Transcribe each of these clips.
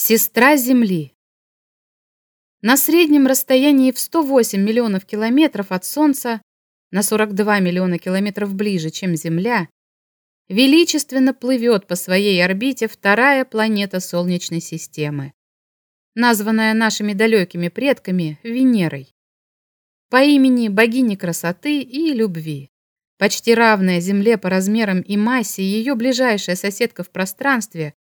Сестра Земли. На среднем расстоянии в 108 миллионов километров от Солнца, на 42 миллиона километров ближе, чем Земля, величественно плывет по своей орбите вторая планета Солнечной системы, названная нашими далекими предками Венерой, по имени богини красоты и любви. Почти равная Земле по размерам и массе, ее ближайшая соседка в пространстве,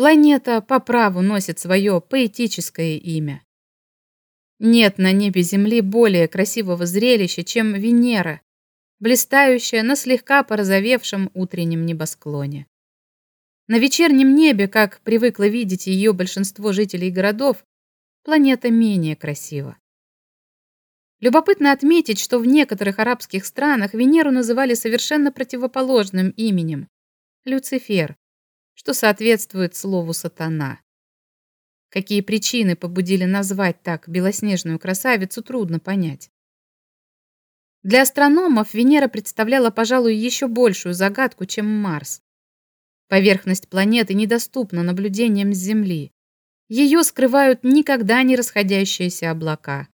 планета по праву носит свое поэтическое имя. Нет на небе Земли более красивого зрелища, чем Венера, блистающая на слегка порозовевшем утреннем небосклоне. На вечернем небе, как привыкло видеть ее большинство жителей городов, планета менее красива. Любопытно отметить, что в некоторых арабских странах Венеру называли совершенно противоположным именем – Люцифер, что соответствует слову «сатана». Какие причины побудили назвать так белоснежную красавицу, трудно понять. Для астрономов Венера представляла, пожалуй, еще большую загадку, чем Марс. Поверхность планеты недоступна наблюдениям с Земли. Ее скрывают никогда не расходящиеся облака.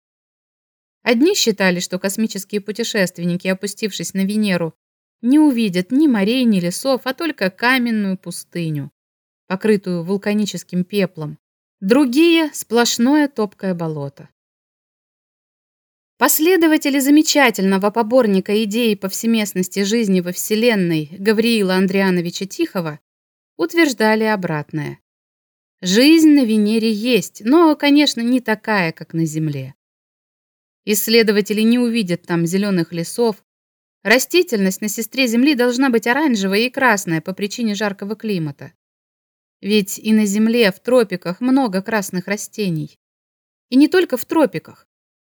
Одни считали, что космические путешественники, опустившись на Венеру, не увидят ни морей, ни лесов, а только каменную пустыню, покрытую вулканическим пеплом. Другие – сплошное топкое болото. Последователи замечательного поборника идеи повсеместности жизни во Вселенной Гавриила Андриановича Тихого утверждали обратное. Жизнь на Венере есть, но, конечно, не такая, как на Земле. Исследователи не увидят там зеленых лесов. Растительность на сестре Земли должна быть оранжевая и красная по причине жаркого климата. Ведь и на Земле, в тропиках, много красных растений. И не только в тропиках.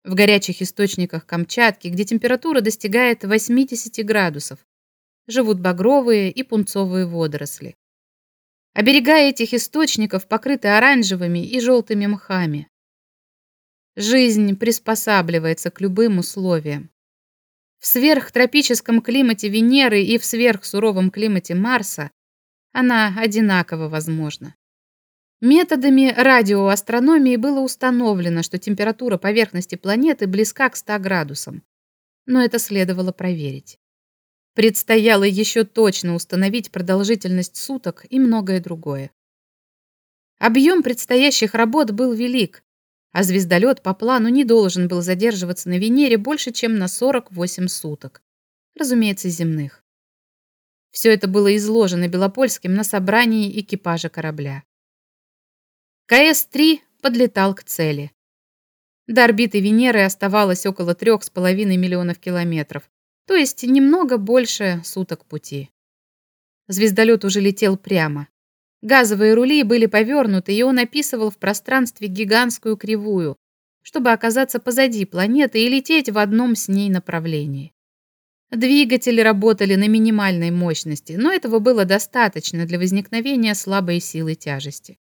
В горячих источниках Камчатки, где температура достигает 80 градусов, живут багровые и пунцовые водоросли. А берега этих источников покрыты оранжевыми и желтыми мхами. Жизнь приспосабливается к любым условиям. В сверхтропическом климате Венеры и в сверхсуровом климате Марса она одинаково возможна. Методами радиоастрономии было установлено, что температура поверхности планеты близка к 100 градусам. Но это следовало проверить. Предстояло еще точно установить продолжительность суток и многое другое. Объем предстоящих работ был велик, а звездолет по плану не должен был задерживаться на Венере больше, чем на 48 суток. Разумеется, земных. Все это было изложено Белопольским на собрании экипажа корабля. КС-3 подлетал к цели. До орбиты Венеры оставалось около 3,5 миллионов километров, то есть немного больше суток пути. Звездолет уже летел прямо. Газовые рули были повернуты, и он описывал в пространстве гигантскую кривую, чтобы оказаться позади планеты и лететь в одном с ней направлении. Двигатели работали на минимальной мощности, но этого было достаточно для возникновения слабой силы тяжести.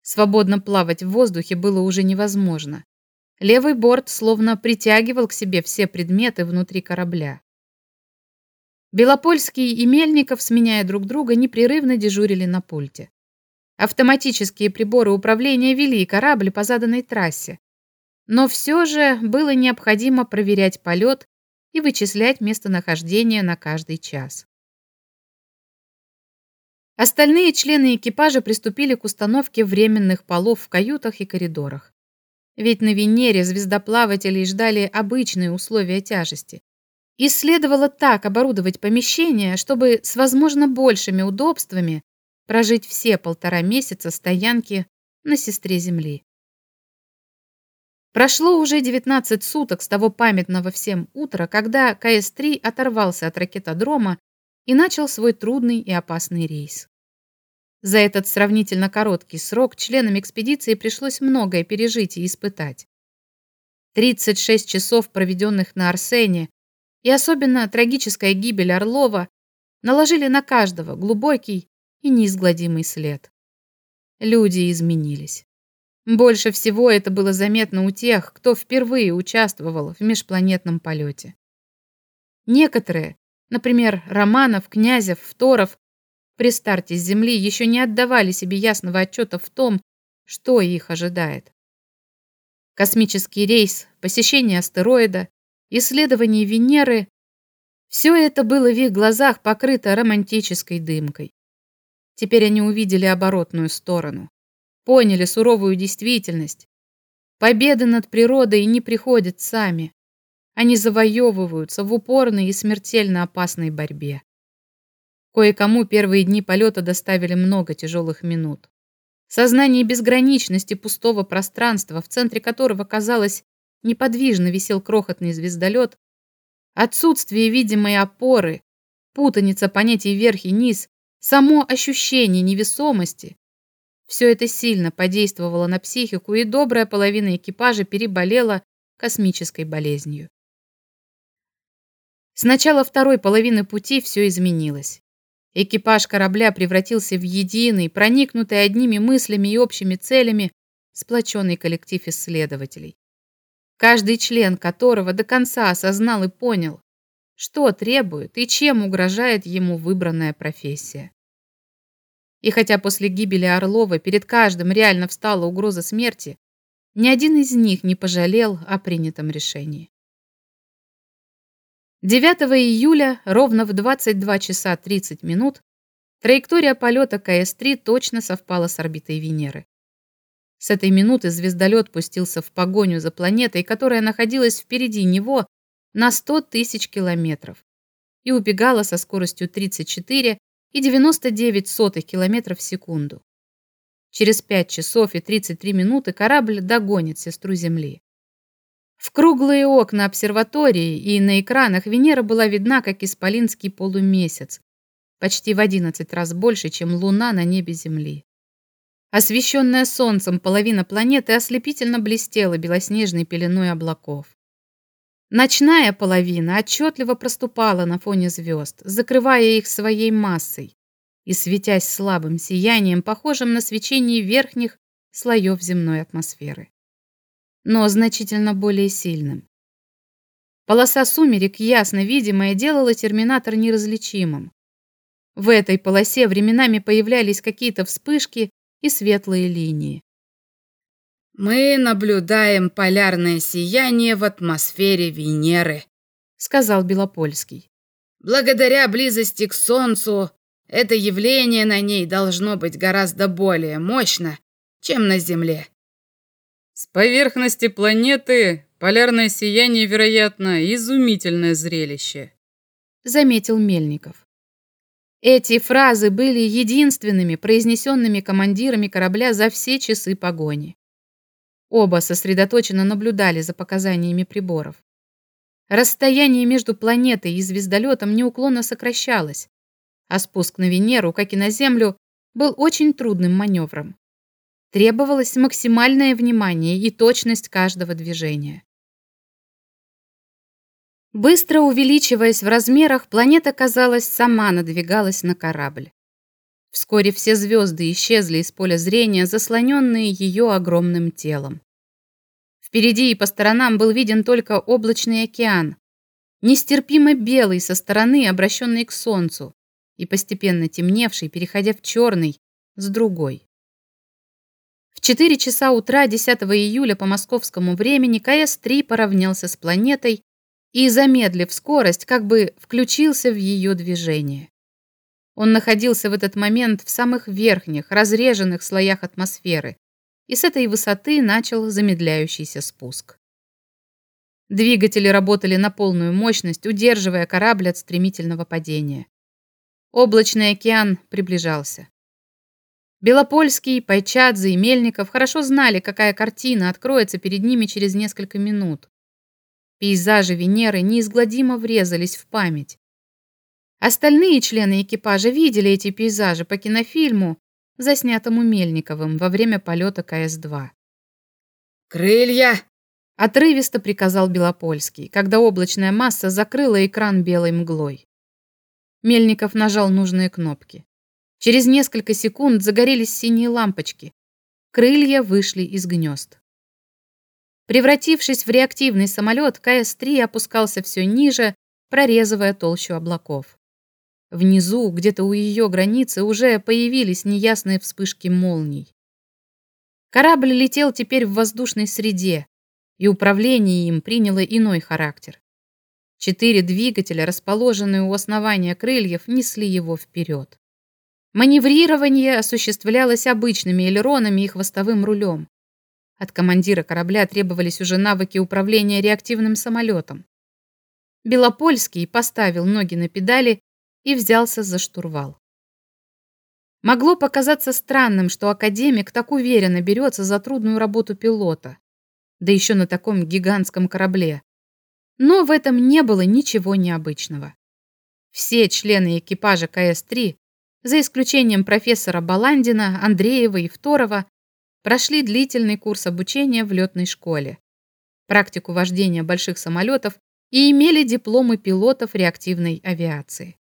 Свободно плавать в воздухе было уже невозможно. Левый борт словно притягивал к себе все предметы внутри корабля. Белопольский и Мельников, сменяя друг друга, непрерывно дежурили на пульте. Автоматические приборы управления вели корабль по заданной трассе. Но все же было необходимо проверять полет и вычислять местонахождение на каждый час. Остальные члены экипажа приступили к установке временных полов в каютах и коридорах. Ведь на Венере звездоплавателей ждали обычные условия тяжести. И следовало так оборудовать помещение, чтобы с возможно большими удобствами прожить все полтора месяца стоянки на сестре Земли. Прошло уже 19 суток с того памятного всем утра, когда КС-3 оторвался от ракетодрома и начал свой трудный и опасный рейс. За этот сравнительно короткий срок членам экспедиции пришлось многое пережить и испытать. 36 часов, проведенных на Арсене, и особенно трагическая гибель Орлова наложили на каждого глубокий и неизгладимый след. Люди изменились. Больше всего это было заметно у тех, кто впервые участвовал в межпланетном полете. Некоторые, например, Романов, Князев, Второв, при старте с Земли еще не отдавали себе ясного отчета в том, что их ожидает. Космический рейс, посещение астероида, исследование Венеры – все это было в их глазах покрыто романтической дымкой. Теперь они увидели оборотную сторону, поняли суровую действительность. Победы над природой не приходят сами. Они завоевываются в упорной и смертельно опасной борьбе. Кое-кому первые дни полета доставили много тяжелых минут. Сознание безграничности пустого пространства, в центре которого, казалось, неподвижно висел крохотный звездолет, отсутствие видимой опоры, путаница понятий верх и низ, само ощущение невесомости. Все это сильно подействовало на психику, и добрая половина экипажа переболела космической болезнью. С начала второй половины пути все изменилось. Экипаж корабля превратился в единый, проникнутый одними мыслями и общими целями, сплоченный коллектив исследователей. Каждый член которого до конца осознал и понял, что требует и чем угрожает ему выбранная профессия. И хотя после гибели Орлова перед каждым реально встала угроза смерти, ни один из них не пожалел о принятом решении. 9 июля ровно в 22 часа 30 минут траектория полета КС-3 точно совпала с орбитой Венеры. С этой минуты звездолет пустился в погоню за планетой, которая находилась впереди него на 100 тысяч километров и убегала со скоростью 34 и 99 сотых километров в секунду. Через 5 часов и 33 минуты корабль догонит сестру Земли. В круглые окна обсерватории и на экранах Венера была видна, как исполинский полумесяц, почти в 11 раз больше, чем Луна на небе Земли. Освещенная солнцем половина планеты ослепительно блестела белоснежной пеленой облаков. Ночная половина отчетливо проступала на фоне звезд, закрывая их своей массой и светясь слабым сиянием, похожим на свечение верхних слоев земной атмосферы но значительно более сильным. Полоса сумерек, ясно видимая, делала терминатор неразличимым. В этой полосе временами появлялись какие-то вспышки и светлые линии. «Мы наблюдаем полярное сияние в атмосфере Венеры», — сказал Белопольский. «Благодаря близости к Солнцу это явление на ней должно быть гораздо более мощно, чем на Земле. С поверхности планеты полярное сияние, вероятно, изумительное зрелище, заметил Мельников. Эти фразы были единственными, произнесенными командирами корабля за все часы погони. Оба сосредоточенно наблюдали за показаниями приборов. Расстояние между планетой и звездолетом неуклонно сокращалось, а спуск на Венеру, как и на Землю, был очень трудным маневром. Требовалось максимальное внимание и точность каждого движения. Быстро увеличиваясь в размерах, планета, казалось, сама надвигалась на корабль. Вскоре все звезды исчезли из поля зрения, заслоненные ее огромным телом. Впереди и по сторонам был виден только облачный океан, нестерпимо белый со стороны, обращенный к солнцу, и постепенно темневший, переходя в черный, с другой. В 4 часа утра 10 июля по московскому времени КС-3 поравнялся с планетой и, замедлив скорость, как бы включился в ее движение. Он находился в этот момент в самых верхних, разреженных слоях атмосферы, и с этой высоты начал замедляющийся спуск. Двигатели работали на полную мощность, удерживая корабль от стремительного падения. Облачный океан приближался. Белопольский, Пайчадзе и Мельников хорошо знали, какая картина откроется перед ними через несколько минут. Пейзажи Венеры неизгладимо врезались в память. Остальные члены экипажа видели эти пейзажи по кинофильму, заснятому Мельниковым во время полета КС-2. «Крылья!» – отрывисто приказал Белопольский, когда облачная масса закрыла экран белой мглой. Мельников нажал нужные кнопки. Через несколько секунд загорелись синие лампочки. Крылья вышли из гнезд. Превратившись в реактивный самолет, КС-3 опускался все ниже, прорезывая толщу облаков. Внизу, где-то у ее границы, уже появились неясные вспышки молний. Корабль летел теперь в воздушной среде, и управление им приняло иной характер. Четыре двигателя, расположенные у основания крыльев, несли его вперед. Маневрирование осуществлялось обычными элеронами и хвостовым рулем. От командира корабля требовались уже навыки управления реактивным самолетом. Белопольский поставил ноги на педали и взялся за штурвал. Могло показаться странным, что академик так уверенно берется за трудную работу пилота, да еще на таком гигантском корабле. Но в этом не было ничего необычного. Все члены экипажа КС-3, за исключением профессора Баландина, Андреева и Второго, прошли длительный курс обучения в летной школе, практику вождения больших самолетов и имели дипломы пилотов реактивной авиации.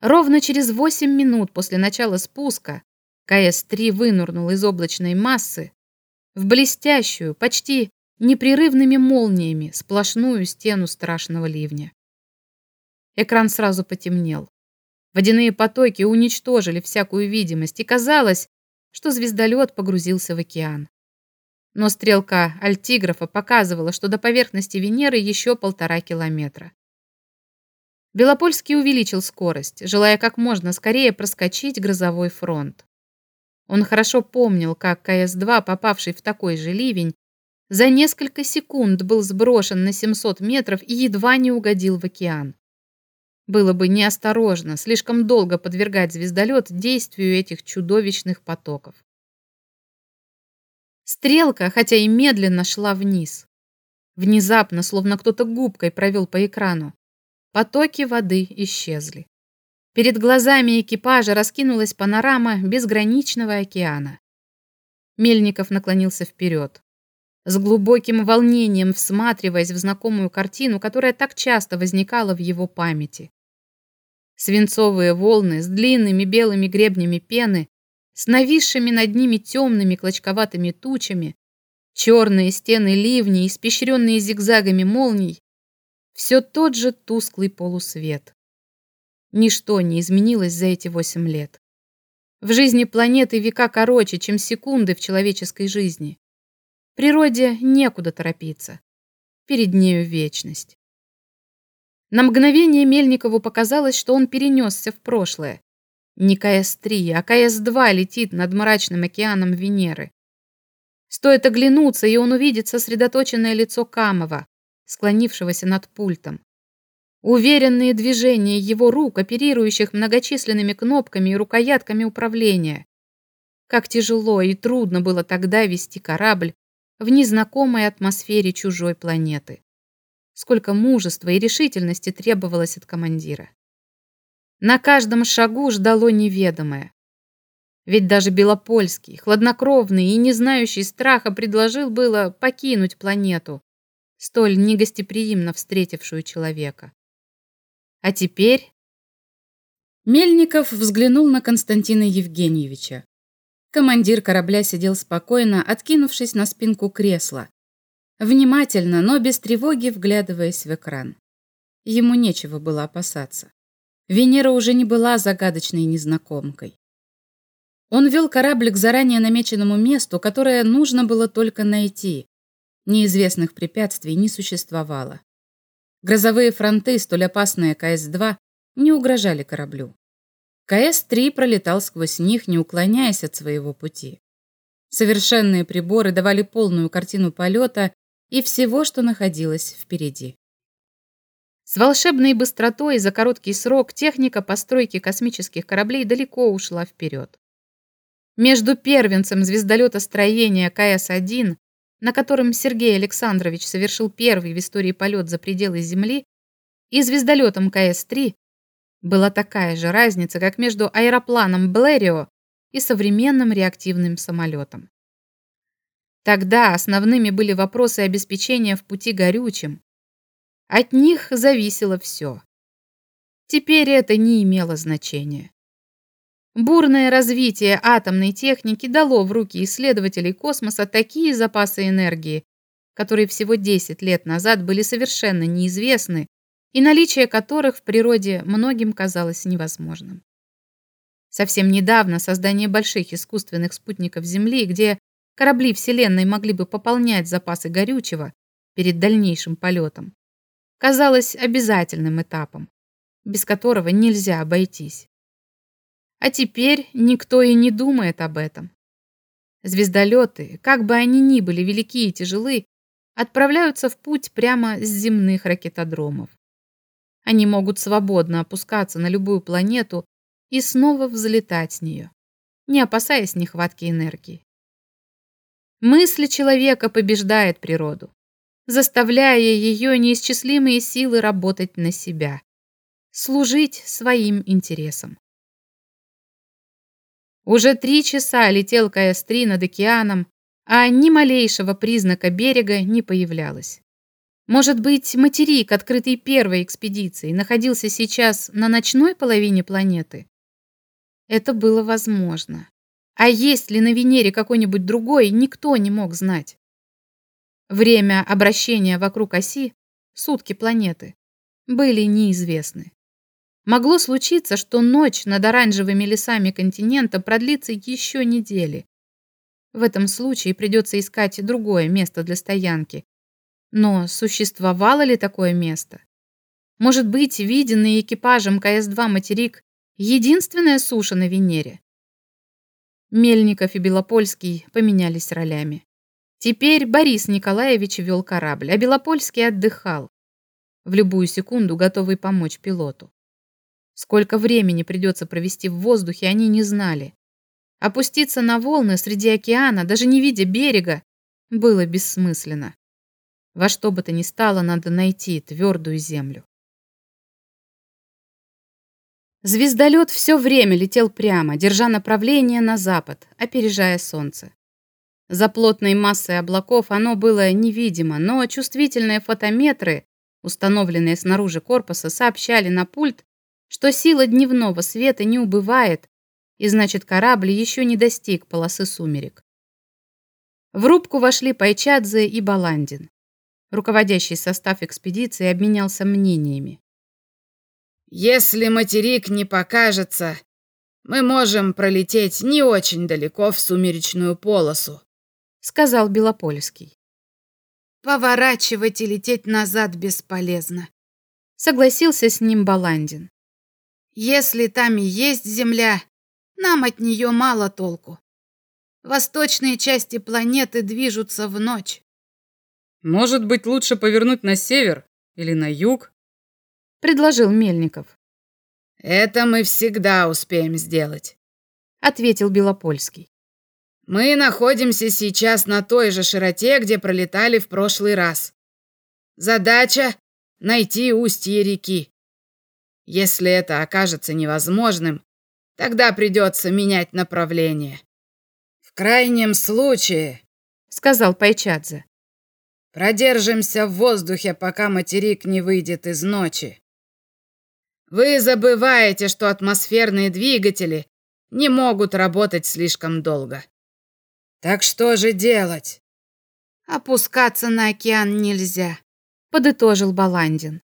Ровно через 8 минут после начала спуска КС-3 вынурнул из облачной массы в блестящую, почти непрерывными молниями сплошную стену страшного ливня. Экран сразу потемнел. Водяные потоки уничтожили всякую видимость, и казалось, что звездолет погрузился в океан. Но стрелка альтиграфа показывала, что до поверхности Венеры еще полтора километра. Белопольский увеличил скорость, желая как можно скорее проскочить грозовой фронт. Он хорошо помнил, как КС-2, попавший в такой же ливень, за несколько секунд был сброшен на 700 метров и едва не угодил в океан. Было бы неосторожно слишком долго подвергать звездолет действию этих чудовищных потоков. Стрелка, хотя и медленно, шла вниз. Внезапно, словно кто-то губкой провел по экрану. Потоки воды исчезли. Перед глазами экипажа раскинулась панорама безграничного океана. Мельников наклонился вперед. С глубоким волнением всматриваясь в знакомую картину, которая так часто возникала в его памяти. Свинцовые волны с длинными белыми гребнями пены, с нависшими над ними темными клочковатыми тучами, черные стены ливней, испещренные зигзагами молний, все тот же тусклый полусвет. Ничто не изменилось за эти восемь лет. В жизни планеты века короче, чем секунды в человеческой жизни. Природе некуда торопиться. Перед нею вечность. На мгновение Мельникову показалось, что он перенесся в прошлое. Не КС-3, а КС-2 летит над мрачным океаном Венеры. Стоит оглянуться, и он увидит сосредоточенное лицо Камова, склонившегося над пультом. Уверенные движения его рук, оперирующих многочисленными кнопками и рукоятками управления. Как тяжело и трудно было тогда вести корабль в незнакомой атмосфере чужой планеты. Сколько мужества и решительности требовалось от командира. На каждом шагу ждало неведомое. Ведь даже Белопольский, хладнокровный и не знающий страха, предложил было покинуть планету, столь негостеприимно встретившую человека. А теперь... Мельников взглянул на Константина Евгеньевича. Командир корабля сидел спокойно, откинувшись на спинку кресла, внимательно, но без тревоги вглядываясь в экран. Ему нечего было опасаться. Венера уже не была загадочной незнакомкой. Он вел корабль к заранее намеченному месту, которое нужно было только найти, Неизвестных препятствий не существовало. Грозовые фронты, столь опасные КС-2, не угрожали кораблю. КС-3 пролетал сквозь них, не уклоняясь от своего пути. Совершенные приборы давали полную картину полета и всего, что находилось впереди. С волшебной быстротой за короткий срок техника постройки космических кораблей далеко ушла вперед. Между первенцем звездолетостроения КС-1 на котором Сергей Александрович совершил первый в истории полет за пределы Земли, и звездолетом КС-3 была такая же разница, как между аэропланом Блэрио и современным реактивным самолетом. Тогда основными были вопросы обеспечения в пути горючим. От них зависело все. Теперь это не имело значения. Бурное развитие атомной техники дало в руки исследователей космоса такие запасы энергии, которые всего 10 лет назад были совершенно неизвестны и наличие которых в природе многим казалось невозможным. Совсем недавно создание больших искусственных спутников Земли, где корабли Вселенной могли бы пополнять запасы горючего перед дальнейшим полетом, казалось обязательным этапом, без которого нельзя обойтись. А теперь никто и не думает об этом. Звездолеты, как бы они ни были велики и тяжелы, отправляются в путь прямо с земных ракетодромов. Они могут свободно опускаться на любую планету и снова взлетать с нее, не опасаясь нехватки энергии. Мысль человека побеждает природу, заставляя ее неисчислимые силы работать на себя, служить своим интересам. Уже три часа летел Каэстри над океаном, а ни малейшего признака берега не появлялось. Может быть, материк, открытый первой экспедицией, находился сейчас на ночной половине планеты? Это было возможно. А есть ли на Венере какой-нибудь другой, никто не мог знать. Время обращения вокруг оси, сутки планеты, были неизвестны. Могло случиться, что ночь над оранжевыми лесами континента продлится еще недели. В этом случае придется искать другое место для стоянки. Но существовало ли такое место? Может быть, виденный экипажем КС-2 материк единственная суша на Венере? Мельников и Белопольский поменялись ролями. Теперь Борис Николаевич вел корабль, а Белопольский отдыхал, в любую секунду готовый помочь пилоту. Сколько времени придется провести в воздухе, они не знали. Опуститься на волны среди океана, даже не видя берега, было бессмысленно. Во что бы то ни стало, надо найти твердую землю. Звездолет все время летел прямо, держа направление на запад, опережая солнце. За плотной массой облаков оно было невидимо, но чувствительные фотометры, установленные снаружи корпуса, сообщали на пульт, что сила дневного света не убывает, и значит корабль еще не достиг полосы сумерек. В рубку вошли Пайчадзе и Баландин. Руководящий состав экспедиции обменялся мнениями. «Если материк не покажется, мы можем пролететь не очень далеко в сумеречную полосу», сказал Белопольский. «Поворачивать и лететь назад бесполезно», согласился с ним Баландин. Если там и есть земля, нам от нее мало толку. Восточные части планеты движутся в ночь. Может быть, лучше повернуть на север или на юг? Предложил Мельников. Это мы всегда успеем сделать, ответил Белопольский. Мы находимся сейчас на той же широте, где пролетали в прошлый раз. Задача — найти устье реки. Если это окажется невозможным, тогда придется менять направление. В крайнем случае, сказал Пайчадзе, продержимся в воздухе, пока материк не выйдет из ночи. Вы забываете, что атмосферные двигатели не могут работать слишком долго. Так что же делать? Опускаться на океан нельзя, подытожил Баландин.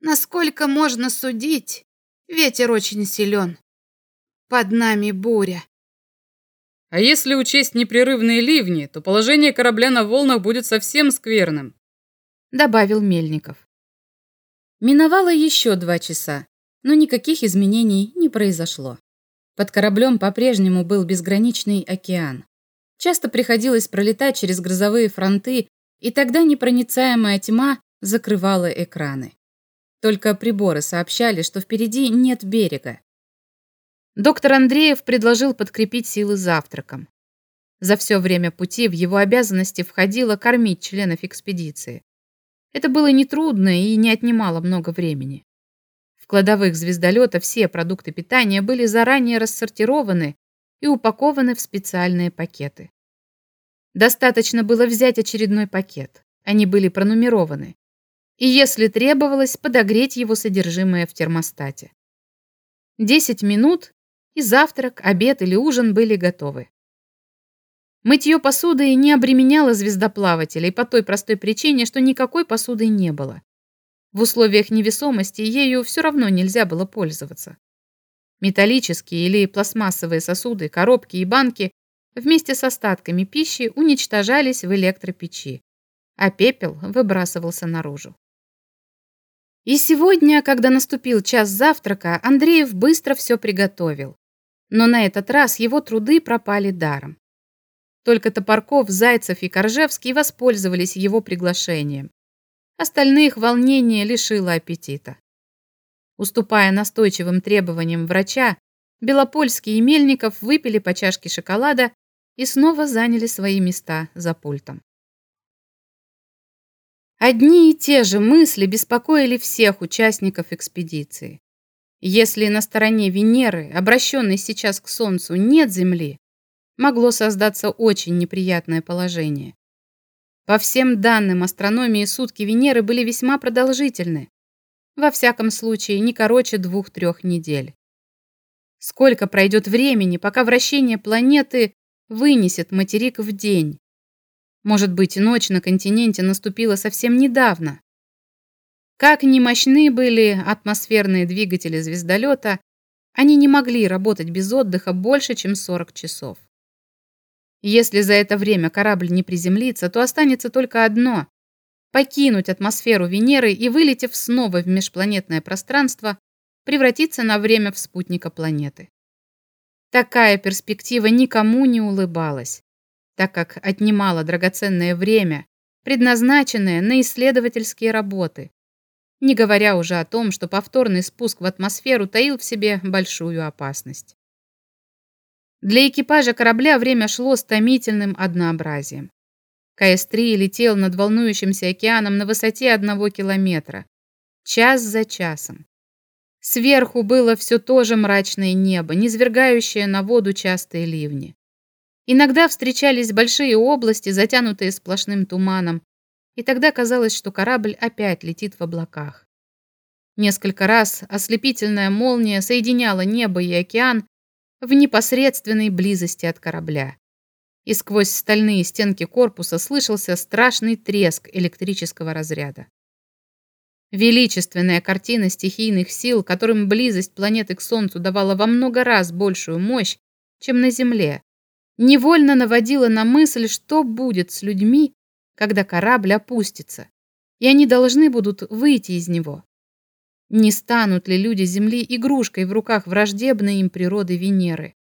Насколько можно судить, ветер очень силен. Под нами буря. А если учесть непрерывные ливни, то положение корабля на волнах будет совсем скверным, добавил Мельников. Миновало еще два часа, но никаких изменений не произошло. Под кораблем по-прежнему был безграничный океан. Часто приходилось пролетать через грозовые фронты, и тогда непроницаемая тьма закрывала экраны. Только приборы сообщали, что впереди нет берега. Доктор Андреев предложил подкрепить силы завтраком. За все время пути в его обязанности входило кормить членов экспедиции. Это было нетрудно и не отнимало много времени. В кладовых звездолета все продукты питания были заранее рассортированы и упакованы в специальные пакеты. Достаточно было взять очередной пакет. Они были пронумерованы и, если требовалось, подогреть его содержимое в термостате. Десять минут, и завтрак, обед или ужин были готовы. Мытье посуды не обременяло звездоплавателей по той простой причине, что никакой посуды не было. В условиях невесомости ею все равно нельзя было пользоваться. Металлические или пластмассовые сосуды, коробки и банки вместе с остатками пищи уничтожались в электропечи, а пепел выбрасывался наружу. И сегодня, когда наступил час завтрака, Андреев быстро все приготовил. Но на этот раз его труды пропали даром. Только Топорков, Зайцев и Коржевский воспользовались его приглашением. Остальных волнение лишило аппетита. Уступая настойчивым требованиям врача, Белопольский и Мельников выпили по чашке шоколада и снова заняли свои места за пультом. Одни и те же мысли беспокоили всех участников экспедиции. Если на стороне Венеры, обращенной сейчас к Солнцу, нет Земли, могло создаться очень неприятное положение. По всем данным астрономии сутки Венеры были весьма продолжительны. Во всяком случае, не короче двух-трех недель. Сколько пройдет времени, пока вращение планеты вынесет материк в день? Может быть, ночь на континенте наступила совсем недавно. Как ни мощны были атмосферные двигатели звездолета, они не могли работать без отдыха больше, чем 40 часов. Если за это время корабль не приземлится, то останется только одно – покинуть атмосферу Венеры и, вылетев снова в межпланетное пространство, превратиться на время в спутника планеты. Такая перспектива никому не улыбалась так как отнимала драгоценное время, предназначенное на исследовательские работы, не говоря уже о том, что повторный спуск в атмосферу таил в себе большую опасность. Для экипажа корабля время шло с томительным однообразием. КС-3 летел над волнующимся океаном на высоте одного километра, час за часом. Сверху было все то же мрачное небо, низвергающее на воду частые ливни. Иногда встречались большие области, затянутые сплошным туманом, и тогда казалось, что корабль опять летит в облаках. Несколько раз ослепительная молния соединяла небо и океан в непосредственной близости от корабля. И сквозь стальные стенки корпуса слышался страшный треск электрического разряда. Величественная картина стихийных сил, которым близость планеты к Солнцу давала во много раз большую мощь, чем на Земле, невольно наводила на мысль, что будет с людьми, когда корабль опустится, и они должны будут выйти из него. Не станут ли люди Земли игрушкой в руках враждебной им природы Венеры?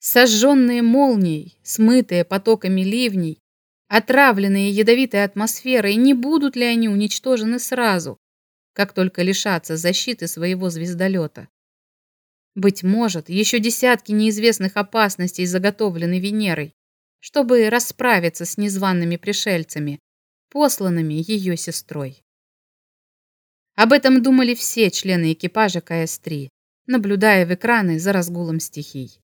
Сожженные молнией, смытые потоками ливней, отравленные ядовитой атмосферой, не будут ли они уничтожены сразу, как только лишатся защиты своего звездолета? Быть может, еще десятки неизвестных опасностей заготовлены Венерой, чтобы расправиться с незваными пришельцами, посланными ее сестрой. Об этом думали все члены экипажа КС-3, наблюдая в экраны за разгулом стихий.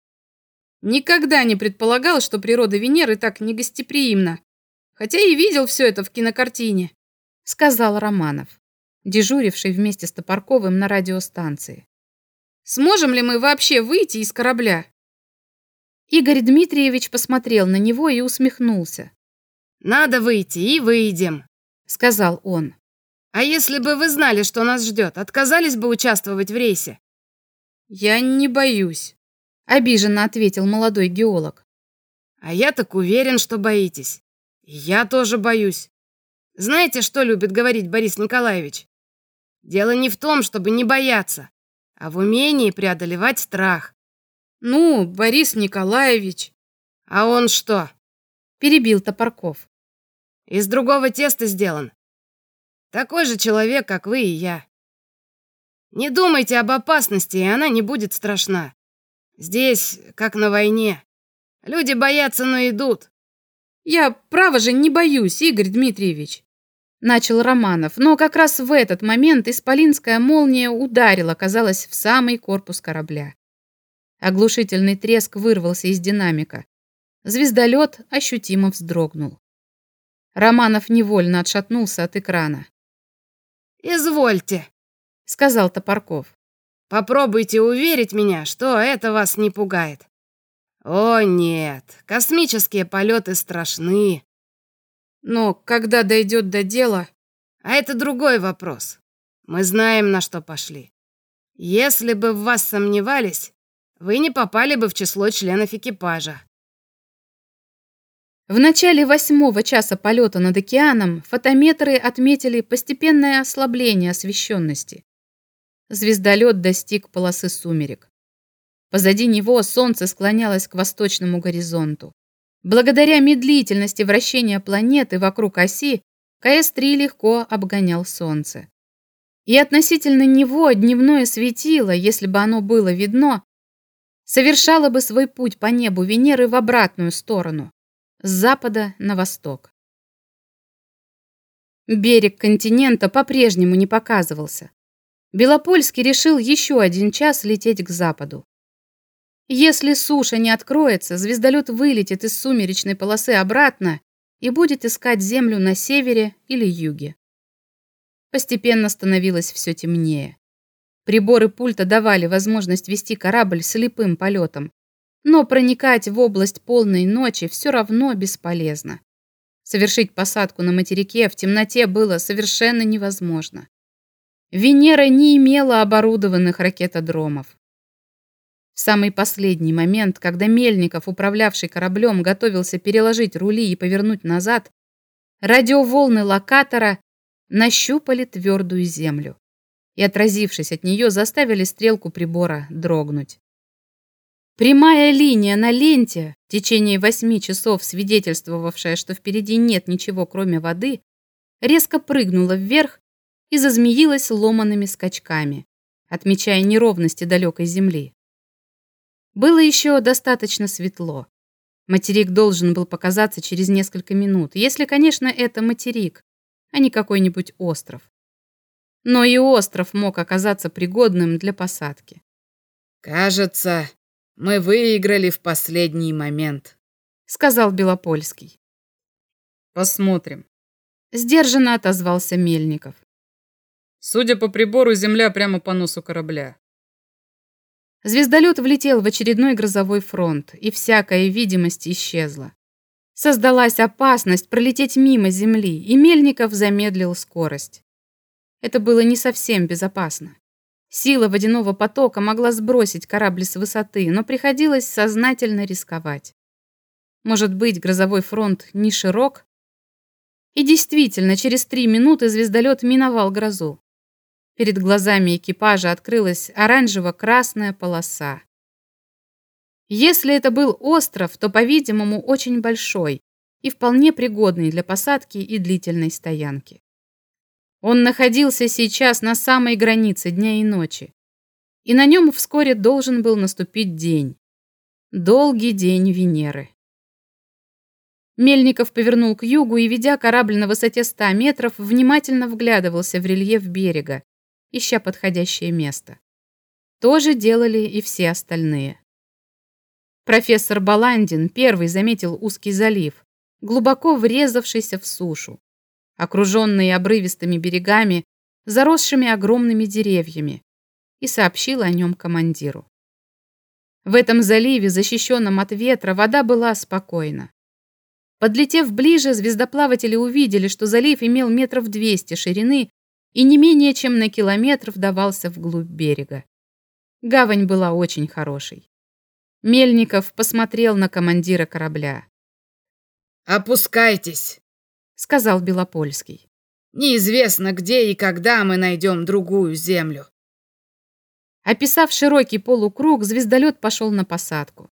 Никогда не предполагал, что природа Венеры так негостеприимна, хотя и видел все это в кинокартине, сказал Романов, дежуривший вместе с Топорковым на радиостанции. Сможем ли мы вообще выйти из корабля? Игорь Дмитриевич посмотрел на него и усмехнулся. Надо выйти и выйдем, сказал он. А если бы вы знали, что нас ждет, отказались бы участвовать в рейсе? Я не боюсь, обиженно ответил молодой геолог. А я так уверен, что боитесь. Я тоже боюсь. Знаете, что любит говорить Борис Николаевич? Дело не в том, чтобы не бояться, а в умении преодолевать страх. Ну, Борис Николаевич. А он что? Перебил Топорков. Из другого теста сделан. Такой же человек, как вы и я. Не думайте об опасности, и она не будет страшна. Здесь, как на войне. Люди боятся, но идут. Я, право же, не боюсь, Игорь Дмитриевич начал Романов, но как раз в этот момент исполинская молния ударила, казалось, в самый корпус корабля. Оглушительный треск вырвался из динамика. Звездолет ощутимо вздрогнул. Романов невольно отшатнулся от экрана. «Извольте», — сказал Топорков. «Попробуйте уверить меня, что это вас не пугает. О нет, космические полеты страшны, но когда дойдет до дела... А это другой вопрос. Мы знаем, на что пошли. Если бы в вас сомневались, вы не попали бы в число членов экипажа. В начале восьмого часа полета над океаном фотометры отметили постепенное ослабление освещенности. Звездолет достиг полосы сумерек. Позади него солнце склонялось к восточному горизонту. Благодаря медлительности вращения планеты вокруг оси, КС-3 легко обгонял солнце. И относительно него дневное светило, если бы оно было видно, совершало бы свой путь по небу Венеры в обратную сторону, с запада на восток. Берег континента по-прежнему не показывался. Белопольский решил еще один час лететь к западу. Если суша не откроется, звездолет вылетит из сумеречной полосы обратно и будет искать землю на севере или юге. Постепенно становилось все темнее. Приборы пульта давали возможность вести корабль слепым полетом, но проникать в область полной ночи все равно бесполезно. Совершить посадку на материке в темноте было совершенно невозможно. Венера не имела оборудованных ракетодромов. В самый последний момент, когда Мельников, управлявший кораблем, готовился переложить рули и повернуть назад, радиоволны локатора нащупали твердую землю и, отразившись от нее, заставили стрелку прибора дрогнуть. Прямая линия на ленте, в течение восьми часов свидетельствовавшая, что впереди нет ничего, кроме воды, резко прыгнула вверх и зазмеилась ломаными скачками, отмечая неровности далекой земли. Было еще достаточно светло. Материк должен был показаться через несколько минут, если, конечно, это материк, а не какой-нибудь остров. Но и остров мог оказаться пригодным для посадки. «Кажется, мы выиграли в последний момент», — сказал Белопольский. «Посмотрим», — сдержанно отозвался Мельников. «Судя по прибору, земля прямо по носу корабля. Звездолет влетел в очередной грозовой фронт, и всякая видимость исчезла. Создалась опасность пролететь мимо Земли, и Мельников замедлил скорость. Это было не совсем безопасно. Сила водяного потока могла сбросить корабль с высоты, но приходилось сознательно рисковать. Может быть, грозовой фронт не широк? И действительно, через три минуты звездолет миновал грозу. Перед глазами экипажа открылась оранжево-красная полоса. Если это был остров, то, по-видимому, очень большой и вполне пригодный для посадки и длительной стоянки. Он находился сейчас на самой границе дня и ночи, и на нем вскоре должен был наступить день. Долгий день Венеры. Мельников повернул к югу и, ведя корабль на высоте 100 метров, внимательно вглядывался в рельеф берега, ища подходящее место. То же делали и все остальные. Профессор Баландин первый заметил узкий залив, глубоко врезавшийся в сушу, окруженный обрывистыми берегами, заросшими огромными деревьями, и сообщил о нем командиру. В этом заливе, защищенном от ветра, вода была спокойна. Подлетев ближе, звездоплаватели увидели, что залив имел метров 200 ширины и не менее чем на километр вдавался вглубь берега. Гавань была очень хорошей. Мельников посмотрел на командира корабля. «Опускайтесь», — сказал Белопольский. «Неизвестно, где и когда мы найдем другую землю». Описав широкий полукруг, звездолет пошел на посадку.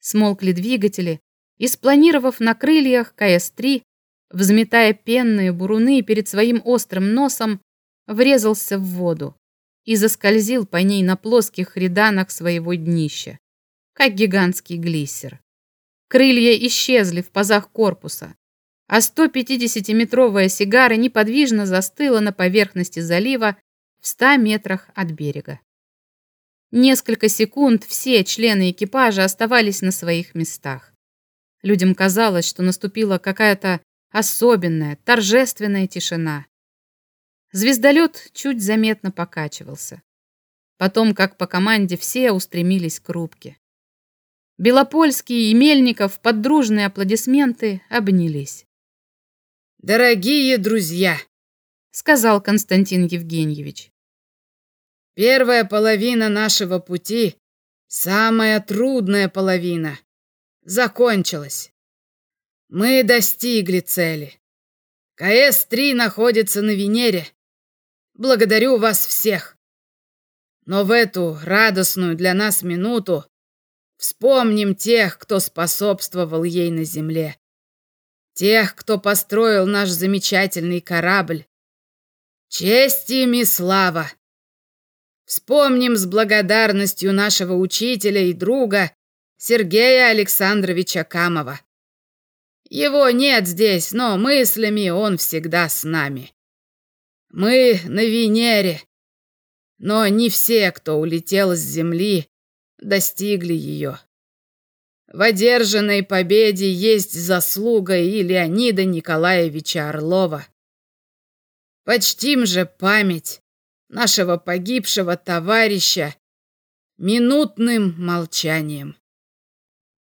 Смолкли двигатели, и, спланировав на крыльях КС-3, взметая пенные буруны перед своим острым носом, врезался в воду и заскользил по ней на плоских реданах своего днища, как гигантский глиссер. Крылья исчезли в пазах корпуса, а 150-метровая сигара неподвижно застыла на поверхности залива в 100 метрах от берега. Несколько секунд все члены экипажа оставались на своих местах. Людям казалось, что наступила какая-то особенная, торжественная тишина. Звездолет чуть заметно покачивался. Потом, как по команде, все устремились к рубке. Белопольский и Мельников под дружные аплодисменты обнялись. «Дорогие друзья», — сказал Константин Евгеньевич, «первая половина нашего пути, самая трудная половина, закончилась. Мы достигли цели. КС-3 находится на Венере. Благодарю вас всех. Но в эту радостную для нас минуту вспомним тех, кто способствовал ей на Земле. Тех, кто построил наш замечательный корабль. Честь им и слава! Вспомним с благодарностью нашего учителя и друга Сергея Александровича Камова. Его нет здесь, но мыслями он всегда с нами. Мы на Венере, но не все, кто улетел с Земли, достигли ее. В одержанной победе есть заслуга и Леонида Николаевича Орлова. Почтим же память нашего погибшего товарища минутным молчанием.